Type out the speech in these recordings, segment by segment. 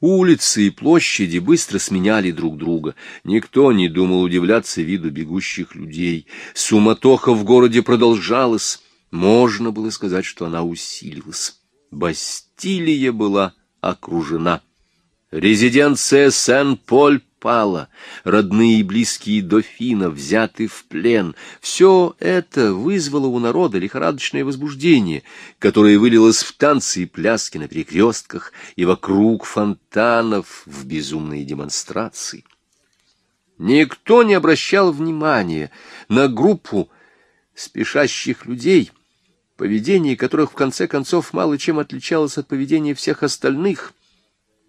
Улицы и площади быстро сменяли друг друга. Никто не думал удивляться виду бегущих людей. Суматоха в городе продолжалась. Можно было сказать, что она усилилась. Бастилия была окружена. Резиденция Сен-Поль пала, родные и близкие дофина взяты в плен. Все это вызвало у народа лихорадочное возбуждение, которое вылилось в танцы и пляски на перекрестках и вокруг фонтанов в безумные демонстрации. Никто не обращал внимания на группу спешащих людей, поведение которых в конце концов мало чем отличалось от поведения всех остальных —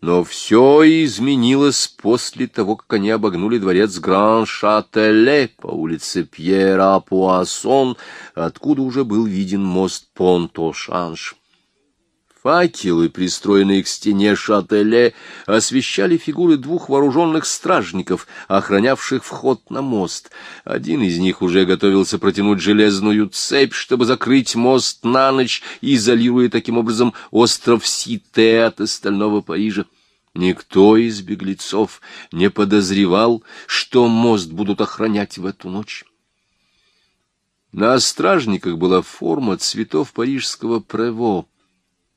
но все изменилось после того, как они обогнули дворец Гран-Шателе по улице Пьера-Пуассон, откуда уже был виден мост Понто-Шанш. Факелы, пристроенные к стене Шателе, освещали фигуры двух вооруженных стражников, охранявших вход на мост. Один из них уже готовился протянуть железную цепь, чтобы закрыть мост на ночь, изолируя таким образом остров Сите от остального Парижа. Никто из беглецов не подозревал, что мост будут охранять в эту ночь. На стражниках была форма цветов парижского прево,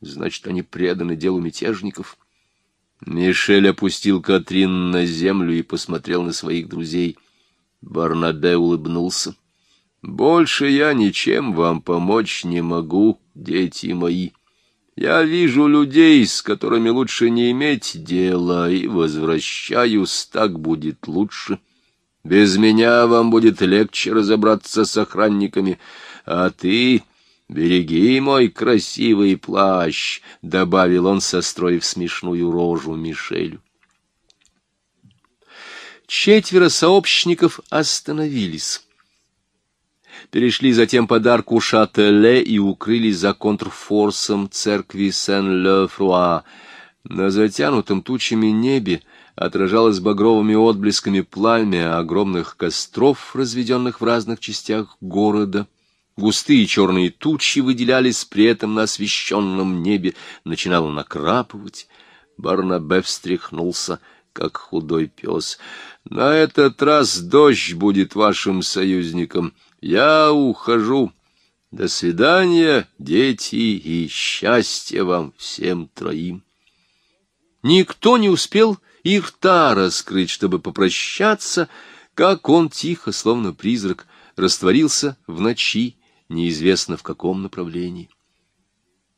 Значит, они преданы делу мятежников. Мишель опустил Катрин на землю и посмотрел на своих друзей. Барнабе улыбнулся. «Больше я ничем вам помочь не могу, дети мои. Я вижу людей, с которыми лучше не иметь дела, и возвращаюсь, так будет лучше. Без меня вам будет легче разобраться с охранниками, а ты...» «Береги мой красивый плащ», — добавил он, состроив смешную рожу Мишелю. Четверо сообщников остановились. Перешли затем подарку Шателе и укрылись за контрфорсом церкви Сен-Ле-Фруа. На затянутом тучами небе отражалось багровыми отблесками пламя огромных костров, разведенных в разных частях города — Густые черные тучи выделялись при этом на освещенном небе. Начинало накрапывать. Барнабе встряхнулся, как худой пес. «На этот раз дождь будет вашим союзником. Я ухожу. До свидания, дети, и счастья вам всем троим». Никто не успел и рта раскрыть, чтобы попрощаться, как он тихо, словно призрак, растворился в ночи, неизвестно в каком направлении.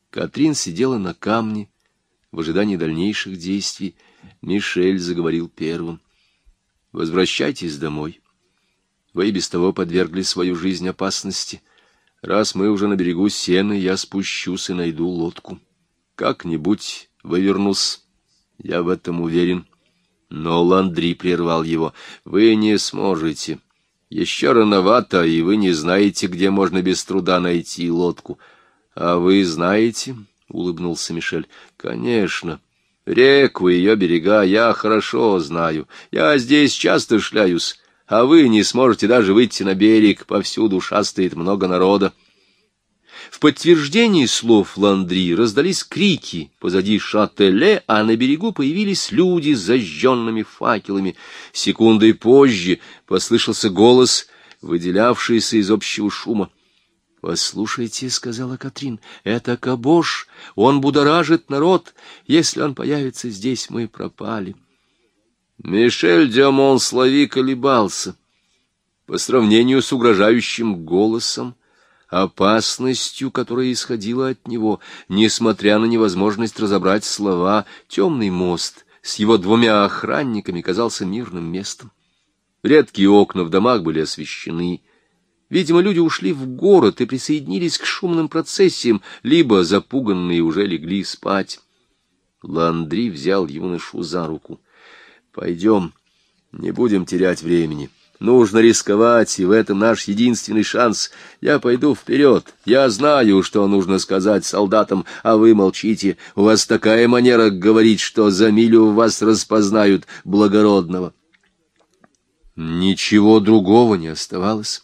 Катрин сидела на камне в ожидании дальнейших действий. Мишель заговорил первым. «Возвращайтесь домой. Вы и без того подвергли свою жизнь опасности. Раз мы уже на берегу Сены, я спущусь и найду лодку. Как-нибудь вывернусь, я в этом уверен». Но Ландри прервал его. «Вы не сможете». Еще рановато, и вы не знаете, где можно без труда найти лодку. — А вы знаете? — улыбнулся Мишель. — Конечно. Реку и ее берега я хорошо знаю. Я здесь часто шляюсь, а вы не сможете даже выйти на берег. Повсюду шастает много народа. В подтверждении слов Ландри раздались крики позади шателе, а на берегу появились люди с зажженными факелами. Секундой позже послышался голос, выделявшийся из общего шума. «Послушайте», — сказала Катрин, — «это Кабош, он будоражит народ. Если он появится здесь, мы пропали». Мишель де Монслави колебался. По сравнению с угрожающим голосом, опасностью, которая исходила от него, несмотря на невозможность разобрать слова, темный мост с его двумя охранниками казался мирным местом. Редкие окна в домах были освещены. Видимо, люди ушли в город и присоединились к шумным процессиям, либо, запуганные, уже легли спать. Ландри взял юношу за руку. — Пойдем, не будем терять времени. — Нужно рисковать, и в этом наш единственный шанс. Я пойду вперед. Я знаю, что нужно сказать солдатам, а вы молчите. У вас такая манера говорить, что за милю вас распознают благородного. Ничего другого не оставалось.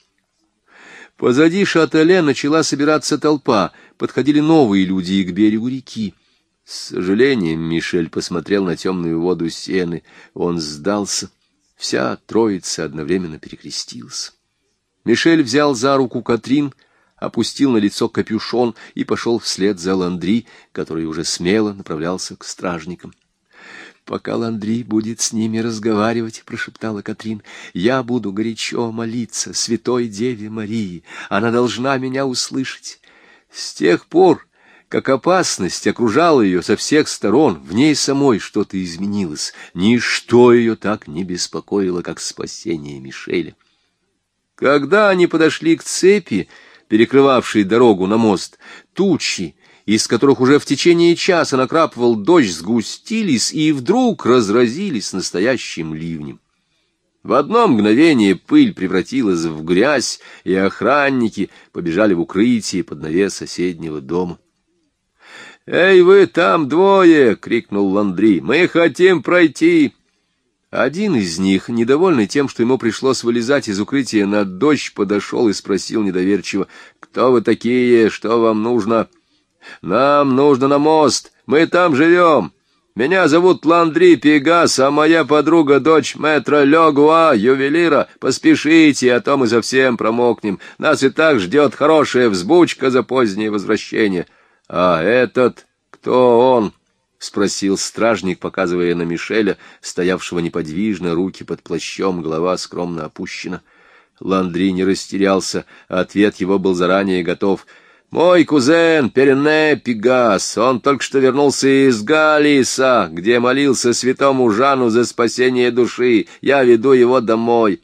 Позади шателе начала собираться толпа, подходили новые люди и к берегу реки. С сожалением Мишель посмотрел на темную воду сены. Он сдался. Вся троица одновременно перекрестилась. Мишель взял за руку Катрин, опустил на лицо капюшон и пошел вслед за Ландри, который уже смело направлялся к стражникам. «Пока Ландри будет с ними разговаривать», — прошептала Катрин, — «я буду горячо молиться Святой Деве Марии. Она должна меня услышать». С тех пор, как опасность окружала ее со всех сторон, в ней самой что-то изменилось. Ничто ее так не беспокоило, как спасение Мишеля. Когда они подошли к цепи, перекрывавшей дорогу на мост, тучи, из которых уже в течение часа накрапывал дождь, сгустились и вдруг разразились настоящим ливнем. В одно мгновение пыль превратилась в грязь, и охранники побежали в укрытие под навес соседнего дома. «Эй, вы там двое!» — крикнул Ландри. «Мы хотим пройти!» Один из них, недовольный тем, что ему пришлось вылезать из укрытия на дождь, подошел и спросил недоверчиво, «Кто вы такие? Что вам нужно?» «Нам нужно на мост. Мы там живем. Меня зовут Ландри Пегас, а моя подруга — дочь мэтра Легуа, ювелира. Поспешите, а то мы совсем промокнем. Нас и так ждет хорошая взбучка за позднее возвращение». «А этот? Кто он?» — спросил стражник, показывая на Мишеля, стоявшего неподвижно, руки под плащом, голова скромно опущена. Ландри не растерялся, ответ его был заранее готов. «Мой кузен Перене Пегас, он только что вернулся из Галиса, где молился святому Жану за спасение души. Я веду его домой».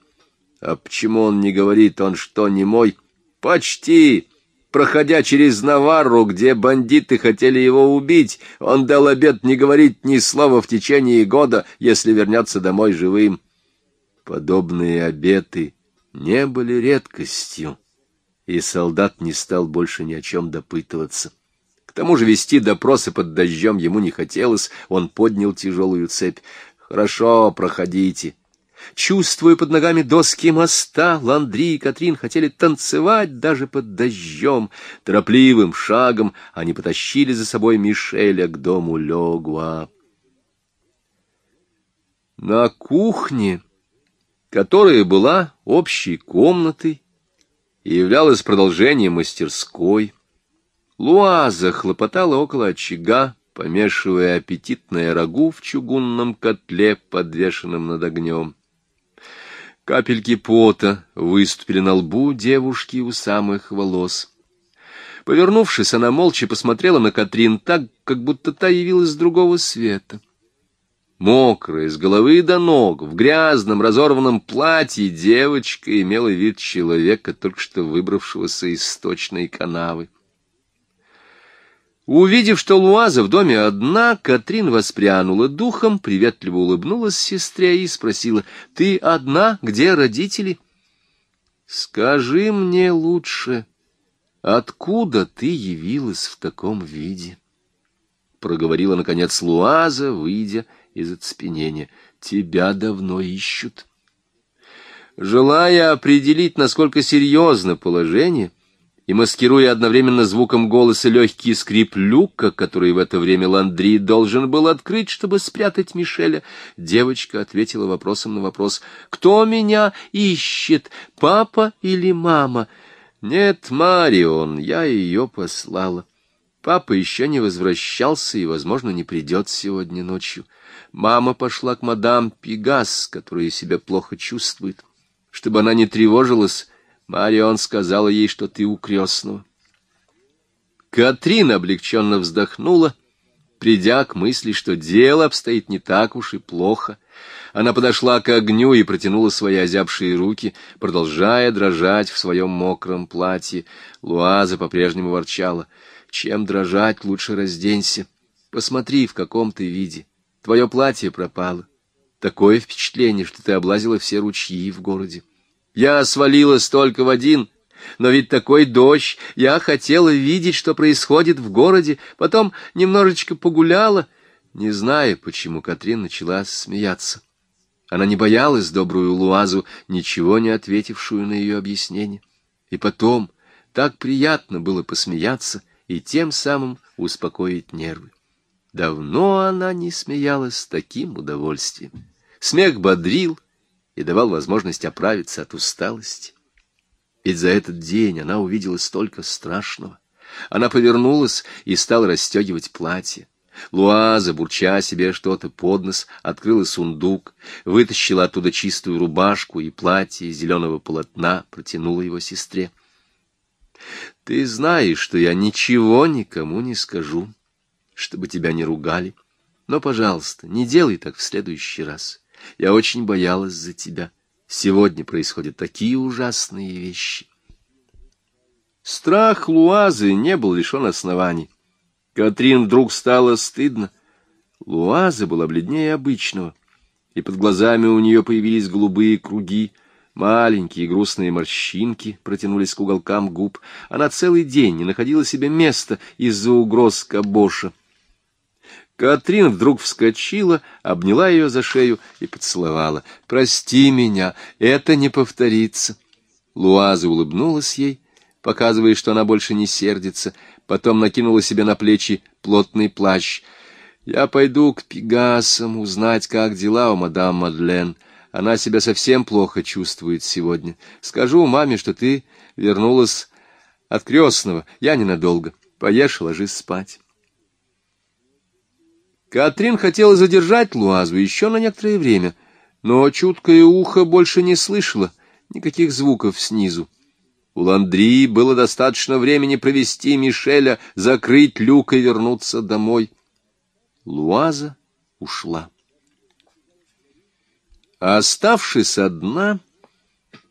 «А почему он не говорит, он что, не мой?» «Почти!» Проходя через Наварру, где бандиты хотели его убить, он дал обет не говорить ни слова в течение года, если вернется домой живым. Подобные обеты не были редкостью, и солдат не стал больше ни о чем допытываться. К тому же вести допросы под дождем ему не хотелось, он поднял тяжелую цепь. «Хорошо, проходите». Чувствуя под ногами доски моста, Ландри и Катрин хотели танцевать даже под дождем. Торопливым шагом они потащили за собой Мишеля к дому Легуа. На кухне, которая была общей комнатой и являлась продолжением мастерской, Луаза хлопотала около очага, помешивая аппетитное рагу в чугунном котле, подвешенном над огнем. Капельки пота выступили на лбу девушки у самых волос. Повернувшись, она молча посмотрела на Катрин так, как будто та явилась с другого света. Мокрая, с головы до ног, в грязном, разорванном платье девочка имела вид человека, только что выбравшегося из сточной канавы. Увидев, что Луаза в доме одна, Катрин воспрянула духом, приветливо улыбнулась сестре и спросила, «Ты одна? Где родители?» «Скажи мне лучше, откуда ты явилась в таком виде?» Проговорила, наконец, Луаза, выйдя из оцепенения. «Тебя давно ищут». Желая определить, насколько серьезно положение, — и, маскируя одновременно звуком голоса легкий скрип люка, который в это время Ландри должен был открыть, чтобы спрятать Мишеля, девочка ответила вопросом на вопрос «Кто меня ищет, папа или мама?» «Нет, Марион, я ее послала. Папа еще не возвращался и, возможно, не придет сегодня ночью. Мама пошла к мадам Пегас, которая себя плохо чувствует. Чтобы она не тревожилась, Марион сказала ей, что ты у крестного. Катрин облегченно вздохнула, придя к мысли, что дело обстоит не так уж и плохо. Она подошла к огню и протянула свои озябшие руки, продолжая дрожать в своем мокром платье. Луаза по-прежнему ворчала. «Чем дрожать, лучше разденься. Посмотри, в каком ты виде. Твое платье пропало. Такое впечатление, что ты облазила все ручьи в городе. Я свалилась только в один, но ведь такой дождь, я хотела видеть, что происходит в городе, потом немножечко погуляла, не зная, почему Катрин начала смеяться. Она не боялась добрую Луазу, ничего не ответившую на ее объяснение. И потом так приятно было посмеяться и тем самым успокоить нервы. Давно она не смеялась с таким удовольствием. Смех бодрил и давал возможность оправиться от усталости. Ведь за этот день она увидела столько страшного. Она повернулась и стала расстегивать платье. Луаза, бурча себе что-то под нос, открыла сундук, вытащила оттуда чистую рубашку и платье из зеленого полотна, протянула его сестре. — Ты знаешь, что я ничего никому не скажу, чтобы тебя не ругали. Но, пожалуйста, не делай так в следующий раз. Я очень боялась за тебя. Сегодня происходят такие ужасные вещи. Страх Луазы не был лишен оснований. Катрин вдруг стало стыдно. Луаза была бледнее обычного, и под глазами у нее появились голубые круги, маленькие грустные морщинки протянулись к уголкам губ. Она целый день не находила себе места из-за угроз Кабоша. Катрин вдруг вскочила, обняла ее за шею и поцеловала. «Прости меня, это не повторится». Луаза улыбнулась ей, показывая, что она больше не сердится, потом накинула себе на плечи плотный плащ. «Я пойду к Пегасам узнать, как дела у мадам Мадлен. Она себя совсем плохо чувствует сегодня. Скажу маме, что ты вернулась от крестного. Я ненадолго. Поешь, ложись спать». Катрин хотела задержать Луазу еще на некоторое время, но чуткое ухо больше не слышало никаких звуков снизу. У Ландри было достаточно времени провести Мишеля, закрыть люк и вернуться домой. Луаза ушла. Оставшись одна,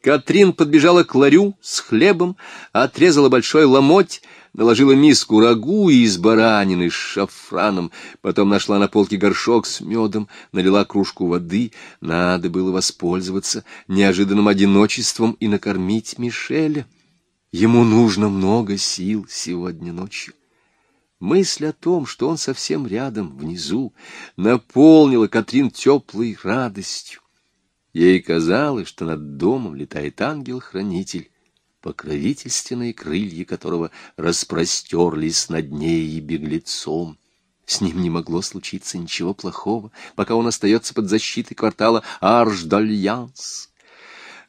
Катрин подбежала к ларю с хлебом, отрезала большой ломоть, наложила миску рагу из баранины с шафраном, потом нашла на полке горшок с медом, налила кружку воды. Надо было воспользоваться неожиданным одиночеством и накормить Мишеля. Ему нужно много сил сегодня ночью. Мысль о том, что он совсем рядом, внизу, наполнила Катрин теплой радостью. Ей казалось, что над домом летает ангел-хранитель, покровительственные крылья которого распростерлись над ней и беглецом. С ним не могло случиться ничего плохого, пока он остается под защитой квартала Арш-Дальянс.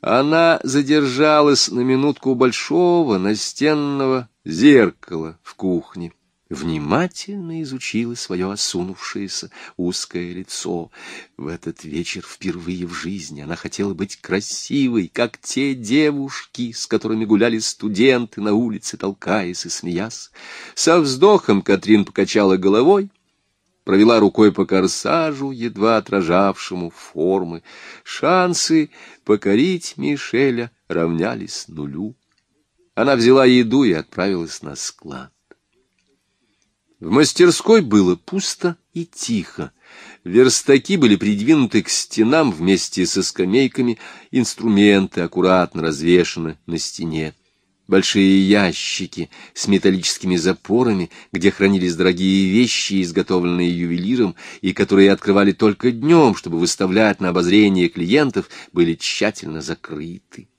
Она задержалась на минутку у большого настенного зеркала в кухне внимательно изучила свое осунувшееся узкое лицо. В этот вечер впервые в жизни она хотела быть красивой, как те девушки, с которыми гуляли студенты на улице, толкаясь и смеясь. Со вздохом Катрин покачала головой, провела рукой по корсажу, едва отражавшему формы. Шансы покорить Мишеля равнялись нулю. Она взяла еду и отправилась на склад. В мастерской было пусто и тихо. Верстаки были придвинуты к стенам вместе со скамейками, инструменты аккуратно развешаны на стене. Большие ящики с металлическими запорами, где хранились дорогие вещи, изготовленные ювелиром, и которые открывали только днем, чтобы выставлять на обозрение клиентов, были тщательно закрыты.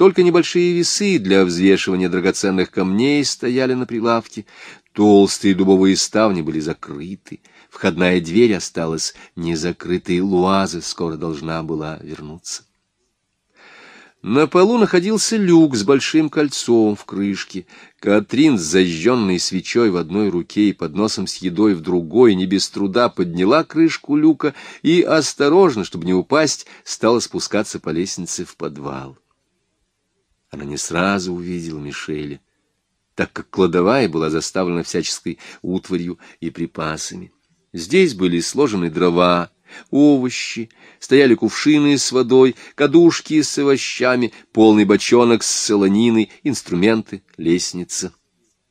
Только небольшие весы для взвешивания драгоценных камней стояли на прилавке, толстые дубовые ставни были закрыты, входная дверь осталась незакрытой, луаза скоро должна была вернуться. На полу находился люк с большим кольцом в крышке. Катрин с зажженной свечой в одной руке и подносом с едой в другой не без труда подняла крышку люка и, осторожно, чтобы не упасть, стала спускаться по лестнице в подвал. Она не сразу увидела Мишеля, так как кладовая была заставлена всяческой утварью и припасами. Здесь были сложены дрова, овощи, стояли кувшины с водой, кадушки с овощами, полный бочонок с солониной, инструменты, лестница.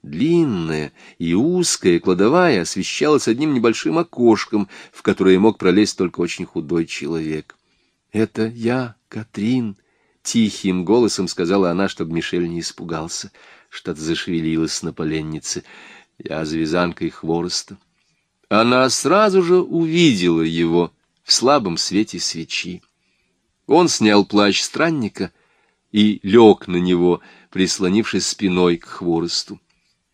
Длинная и узкая кладовая освещалась одним небольшим окошком, в которое мог пролезть только очень худой человек. — Это я, Катрин, Тихим голосом сказала она, чтобы Мишель не испугался. Что-то зашевелилось на поленнице. Я за хвороста. Она сразу же увидела его в слабом свете свечи. Он снял плащ странника и лег на него, прислонившись спиной к хворосту.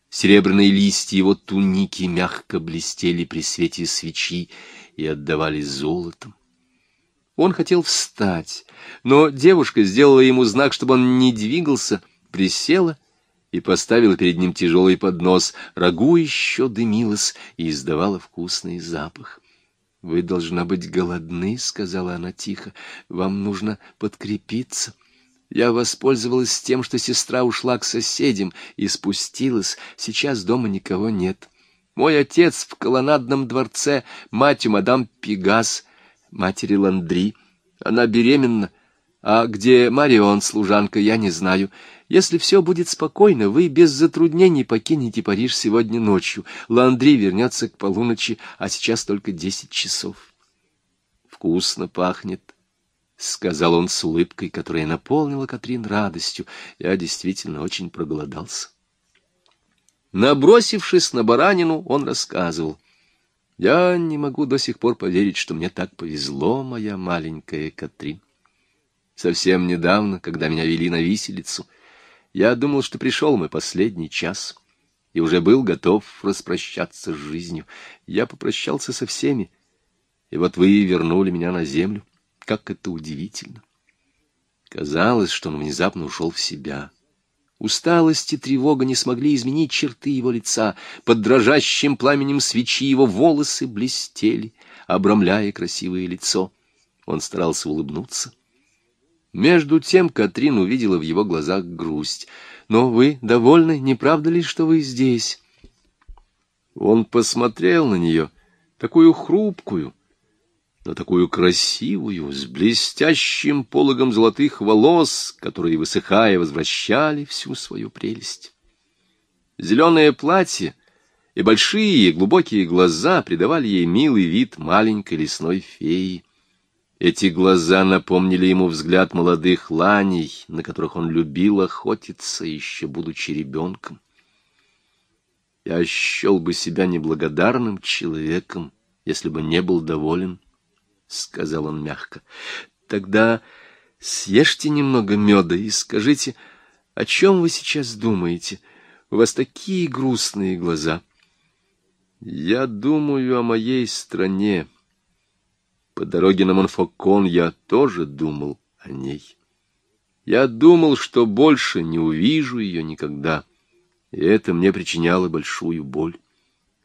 Серебряные листья его туники мягко блестели при свете свечи и отдавали золотом. Он хотел встать, но девушка сделала ему знак, чтобы он не двигался, присела и поставила перед ним тяжелый поднос. Рагу еще дымилась и издавала вкусный запах. — Вы, должна быть, голодны, — сказала она тихо. — Вам нужно подкрепиться. — я воспользовалась тем, что сестра ушла к соседям и спустилась. Сейчас дома никого нет. Мой отец в колоннадном дворце, мать у мадам Пегас, матери Ландри. Она беременна. А где Марион, служанка, я не знаю. Если все будет спокойно, вы без затруднений покинете Париж сегодня ночью. Ландри вернется к полуночи, а сейчас только десять часов. Вкусно пахнет. — сказал он с улыбкой, которая наполнила Катрин радостью. Я действительно очень проголодался. Набросившись на баранину, он рассказывал. «Я не могу до сих пор поверить, что мне так повезло, моя маленькая Катрин. Совсем недавно, когда меня вели на виселицу, я думал, что пришел мой последний час» и уже был готов распрощаться с жизнью. Я попрощался со всеми, и вот вы вернули меня на землю. Как это удивительно! Казалось, что он внезапно ушел в себя. Усталость и тревога не смогли изменить черты его лица. Под дрожащим пламенем свечи его волосы блестели, обрамляя красивое лицо. Он старался улыбнуться. Между тем Катрин увидела в его глазах грусть. «Но вы довольны, не правда ли, что вы здесь?» Он посмотрел на нее, такую хрупкую, но такую красивую, с блестящим пологом золотых волос, которые, высыхая, возвращали всю свою прелесть. Зеленое платье и большие глубокие глаза придавали ей милый вид маленькой лесной феи. Эти глаза напомнили ему взгляд молодых ланей, на которых он любил охотиться, еще будучи ребенком. Я счел бы себя неблагодарным человеком, если бы не был доволен — сказал он мягко. — Тогда съешьте немного меда и скажите, о чем вы сейчас думаете? У вас такие грустные глаза. — Я думаю о моей стране. По дороге на Монфокон я тоже думал о ней. Я думал, что больше не увижу ее никогда, и это мне причиняло большую боль.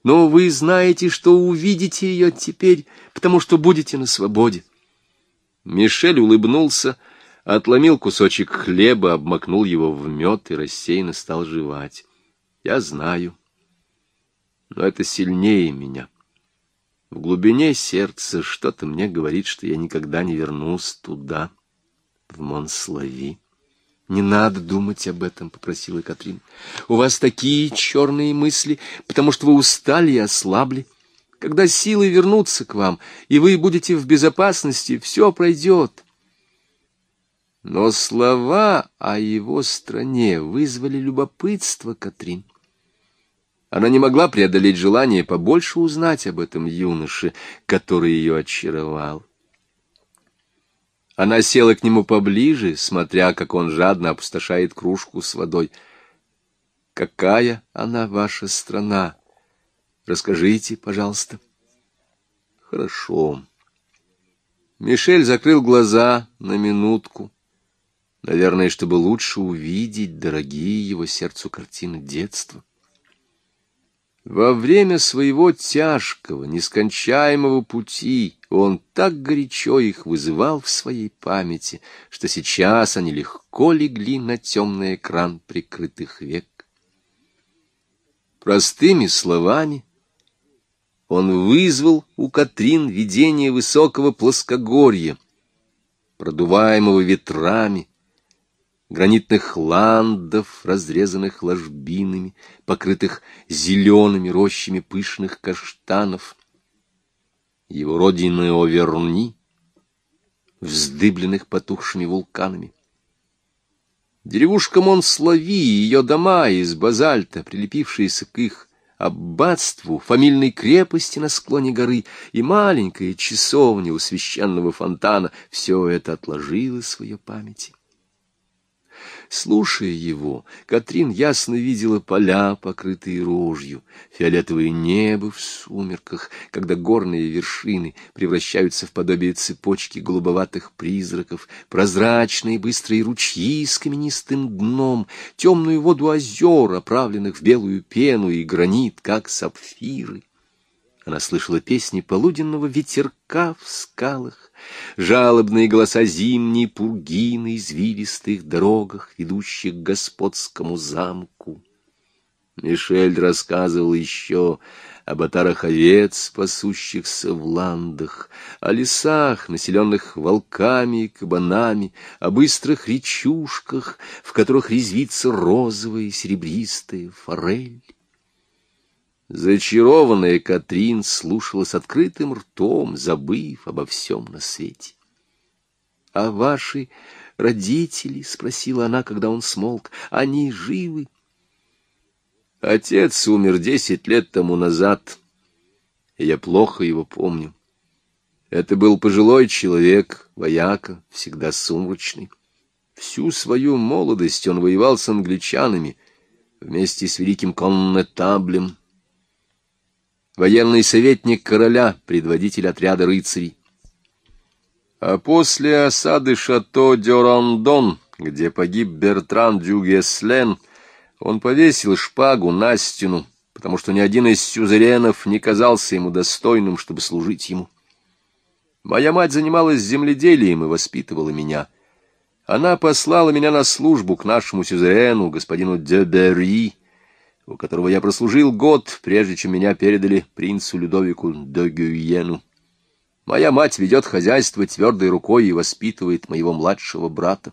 Но вы знаете, что увидите ее теперь, потому что будете на свободе. Мишель улыбнулся, отломил кусочек хлеба, обмакнул его в мед и рассеянно стал жевать. Я знаю, но это сильнее меня. В глубине сердца что-то мне говорит, что я никогда не вернусь туда, в Монслави. «Не надо думать об этом», — попросила Катрин. «У вас такие черные мысли, потому что вы устали и ослабли. Когда силы вернутся к вам, и вы будете в безопасности, все пройдет». Но слова о его стране вызвали любопытство Катрин. Она не могла преодолеть желание побольше узнать об этом юноше, который ее очаровал. Она села к нему поближе, смотря, как он жадно опустошает кружку с водой. «Какая она ваша страна? Расскажите, пожалуйста». «Хорошо». Мишель закрыл глаза на минутку, наверное, чтобы лучше увидеть дорогие его сердцу картины детства. Во время своего тяжкого, нескончаемого пути он так горячо их вызывал в своей памяти, что сейчас они легко легли на темный экран прикрытых век. Простыми словами он вызвал у Катрин видение высокого плоскогорья, продуваемого ветрами, гранитных ландов, разрезанных ложбинами, покрытых зелеными рощами пышных каштанов. Его родины Оверни, вздыбленных потухшими вулканами. Деревушка Монслави ее дома из базальта, прилепившиеся к их аббатству, фамильной крепости на склоне горы и маленькая часовня у священного фонтана — все это отложилось в ее памяти. Слушая его, Катрин ясно видела поля, покрытые рожью, фиолетовое небо в сумерках, когда горные вершины превращаются в подобие цепочки голубоватых призраков, прозрачные быстрые ручьи с каменистым дном, темную воду озер, оправленных в белую пену и гранит, как сапфиры. Она слышала песни полуденного ветерка в скалах, жалобные голоса зимней пурги на извилистых дорогах, ведущих к господскому замку. Мишель рассказывал еще об отарах овец, пасущихся в ландах, о лесах, населенных волками и кабанами, о быстрых речушках, в которых резвится розовая и серебристая форель. Зачарованная Катрин слушала с открытым ртом, забыв обо всем на свете. — А ваши родители, — спросила она, когда он смолк, — они живы? Отец умер десять лет тому назад, я плохо его помню. Это был пожилой человек, вояка, всегда сумрачный. Всю свою молодость он воевал с англичанами вместе с великим коннетаблем, военный советник короля, предводитель отряда рыцарей. А после осады шато Дюрандон, где погиб Бертран Дюгеслен, он повесил шпагу на стену, потому что ни один из сюзеренов не казался ему достойным, чтобы служить ему. Моя мать занималась земледелием и воспитывала меня. Она послала меня на службу к нашему сюзерену, господину Дебери, у которого я прослужил год, прежде чем меня передали принцу Людовику де Гюйену. Моя мать ведет хозяйство твердой рукой и воспитывает моего младшего брата.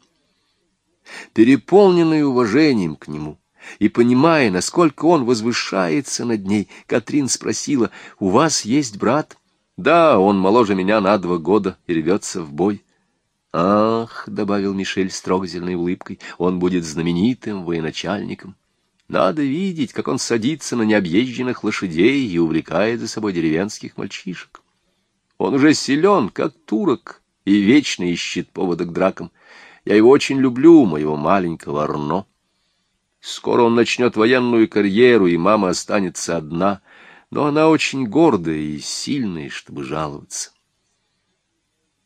Переполненный уважением к нему и понимая, насколько он возвышается над ней, Катрин спросила, «У вас есть брат?» «Да, он моложе меня на два года и рвется в бой». «Ах», — добавил Мишель с трогательной улыбкой, — «он будет знаменитым военачальником». Надо видеть, как он садится на необъезженных лошадей и увлекает за собой деревенских мальчишек. Он уже силен, как турок, и вечно ищет повода к дракам. Я его очень люблю, моего маленького Арно. Скоро он начнет военную карьеру, и мама останется одна, но она очень гордая и сильная, чтобы жаловаться.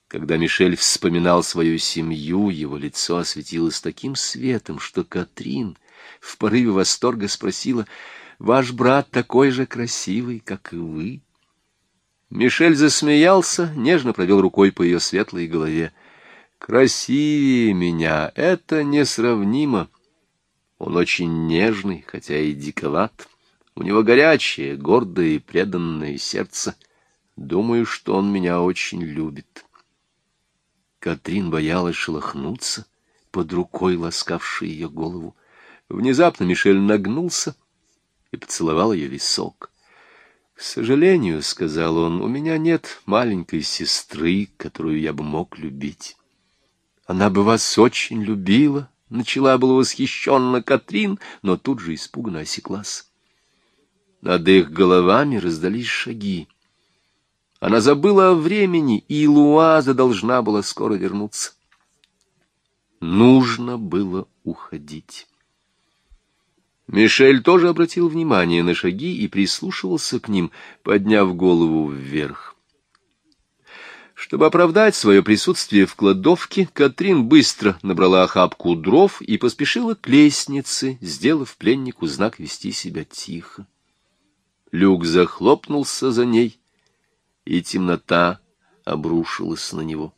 Когда Мишель вспоминал свою семью, его лицо осветилось таким светом, что Катрин в порыве восторга спросила, «Ваш брат такой же красивый, как и вы?» Мишель засмеялся, нежно провел рукой по ее светлой голове. «Красивее меня — это несравнимо. Он очень нежный, хотя и диковат. У него горячее, гордое и преданное сердце. Думаю, что он меня очень любит». Катрин боялась шелохнуться под рукой, ласкавшей ее голову. Внезапно Мишель нагнулся и поцеловал ее висок. — К сожалению, — сказал он, — у меня нет маленькой сестры, которую я бы мог любить. Она бы вас очень любила, — начала была восхищенно Катрин, но тут же испуганно осеклась. Над их головами раздались шаги. Она забыла о времени, и Луаза должна была скоро вернуться. Нужно было уходить. Мишель тоже обратил внимание на шаги и прислушивался к ним, подняв голову вверх. Чтобы оправдать свое присутствие в кладовке, Катрин быстро набрала охапку дров и поспешила к лестнице, сделав пленнику знак вести себя тихо. Люк захлопнулся за ней, и темнота обрушилась на него.